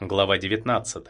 Глава 19.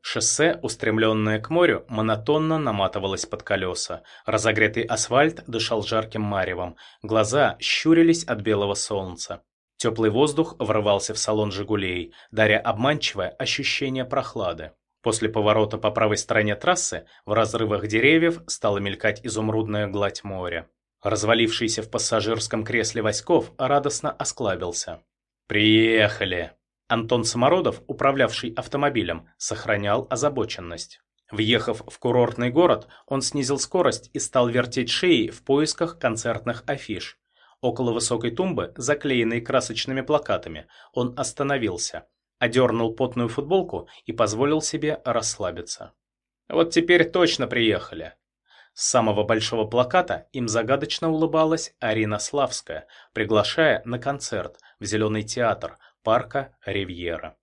Шоссе, устремленное к морю, монотонно наматывалось под колеса. Разогретый асфальт дышал жарким маревом. Глаза щурились от белого солнца. Теплый воздух врывался в салон «Жигулей», даря обманчивое ощущение прохлады. После поворота по правой стороне трассы в разрывах деревьев стала мелькать изумрудная гладь моря. Развалившийся в пассажирском кресле Васьков радостно осклабился. «Приехали!» Антон Самородов, управлявший автомобилем, сохранял озабоченность. Въехав в курортный город, он снизил скорость и стал вертеть шеей в поисках концертных афиш. Около высокой тумбы, заклеенной красочными плакатами, он остановился, одернул потную футболку и позволил себе расслабиться. Вот теперь точно приехали. С самого большого плаката им загадочно улыбалась Арина Славская, приглашая на концерт в Зеленый театр – парка Ривьера.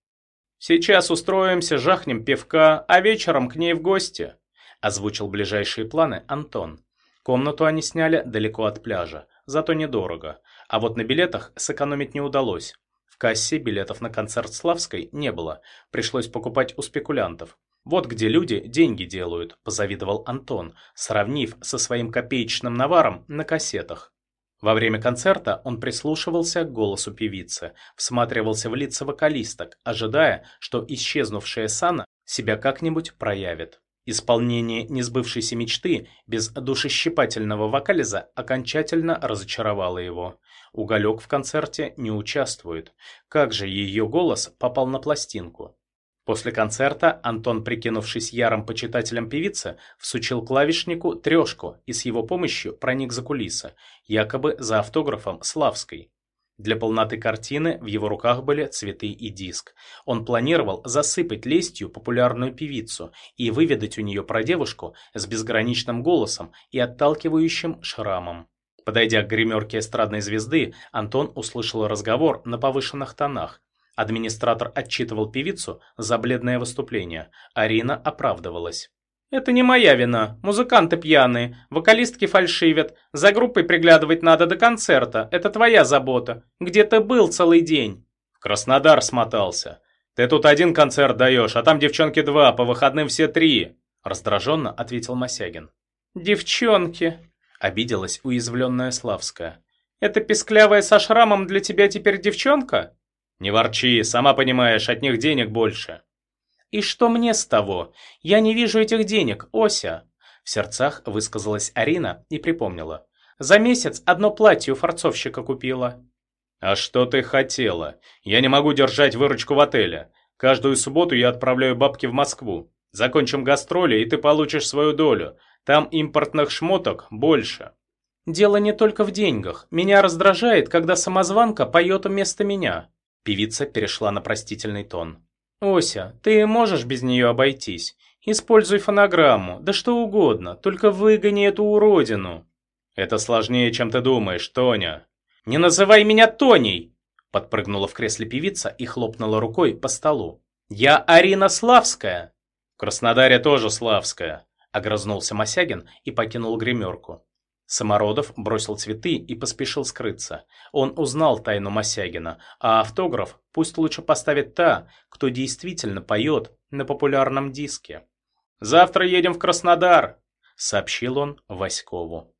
«Сейчас устроимся, жахнем пивка, а вечером к ней в гости», озвучил ближайшие планы Антон. Комнату они сняли далеко от пляжа, зато недорого, а вот на билетах сэкономить не удалось. В кассе билетов на концерт Славской не было, пришлось покупать у спекулянтов. Вот где люди деньги делают, позавидовал Антон, сравнив со своим копеечным наваром на кассетах. Во время концерта он прислушивался к голосу певицы, всматривался в лица вокалисток, ожидая, что исчезнувшая Сана себя как-нибудь проявит. Исполнение несбывшейся мечты без душещипательного вокализа окончательно разочаровало его. Уголек в концерте не участвует. Как же ее голос попал на пластинку? После концерта Антон, прикинувшись ярым почитателем певицы, всучил клавишнику трешку и с его помощью проник за кулисы, якобы за автографом Славской. Для полноты картины в его руках были цветы и диск. Он планировал засыпать лестью популярную певицу и выведать у нее про девушку с безграничным голосом и отталкивающим шрамом. Подойдя к гримерке эстрадной звезды, Антон услышал разговор на повышенных тонах, Администратор отчитывал певицу за бледное выступление. Арина оправдывалась. «Это не моя вина. Музыканты пьяные, вокалистки фальшивят. За группой приглядывать надо до концерта. Это твоя забота. Где ты был целый день?» «В Краснодар смотался. Ты тут один концерт даешь, а там девчонки два, по выходным все три», раздраженно ответил Мосягин. «Девчонки», обиделась уязвленная Славская. «Это песклявая со шрамом для тебя теперь девчонка?» «Не ворчи, сама понимаешь, от них денег больше». «И что мне с того? Я не вижу этих денег, Ося!» В сердцах высказалась Арина и припомнила. «За месяц одно платье у форцовщика купила». «А что ты хотела? Я не могу держать выручку в отеле. Каждую субботу я отправляю бабки в Москву. Закончим гастроли, и ты получишь свою долю. Там импортных шмоток больше». «Дело не только в деньгах. Меня раздражает, когда самозванка поет вместо меня». Певица перешла на простительный тон. «Ося, ты можешь без нее обойтись? Используй фонограмму, да что угодно, только выгони эту уродину». «Это сложнее, чем ты думаешь, Тоня». «Не называй меня Тоней!» Подпрыгнула в кресле певица и хлопнула рукой по столу. «Я Арина Славская!» «В Краснодаре тоже Славская!» Огрызнулся Мосягин и покинул гримерку. Самородов бросил цветы и поспешил скрыться. Он узнал тайну Мосягина, а автограф пусть лучше поставит та, кто действительно поет на популярном диске. «Завтра едем в Краснодар», — сообщил он Васькову.